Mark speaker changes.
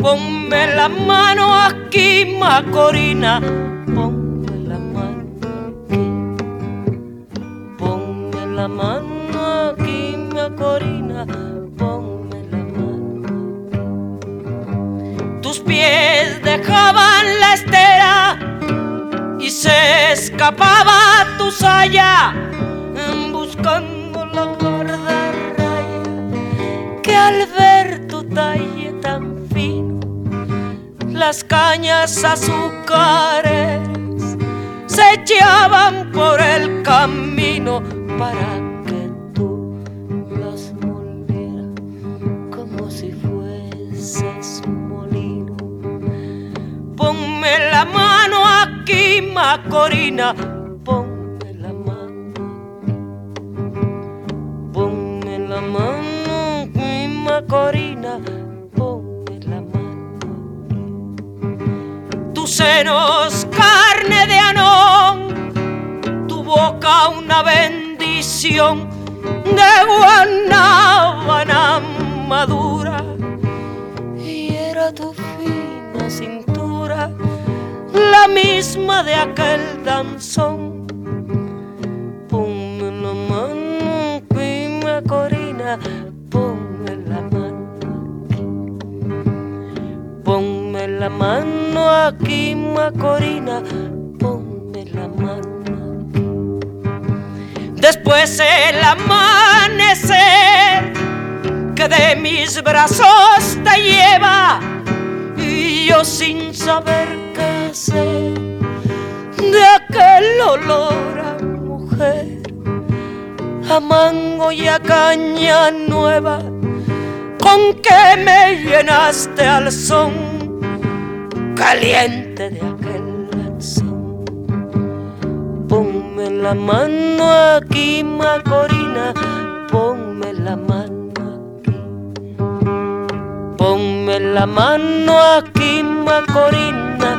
Speaker 1: Ponme la mano aquí, Macorina. Ponme la mano aquí. Ponme la mano aquí, Macorina. Ponme la mano. Tus pies dejaban la estera y se escapaba tu saya buscando la guardarraya que al ver tu fino las cañas azúcares se echaban por el camino para que tú las molieras como si fueses molino. Ponme la mano aquí, Macorina, ponme la mano. Ponme la mano aquí, Macorina, senos, carne de anón, tu boca una bendición de guanábana madura y era tu fina cintura la misma de aquel danzón. Ponme la mano aquí, Macorina, ponme la mano. Ponme la mano aquí, Macorina, ponme la mano. Después el amanecer que de mis brazos te lleva y yo sin saber qué hacer de aquel olor a mujer, a mango y a caña nueva con que me llenaste al son caliente de aquel lanzón. Ponme la mano aquí, Macorina, ponme la mano aquí. Ponme la mano aquí, Macorina,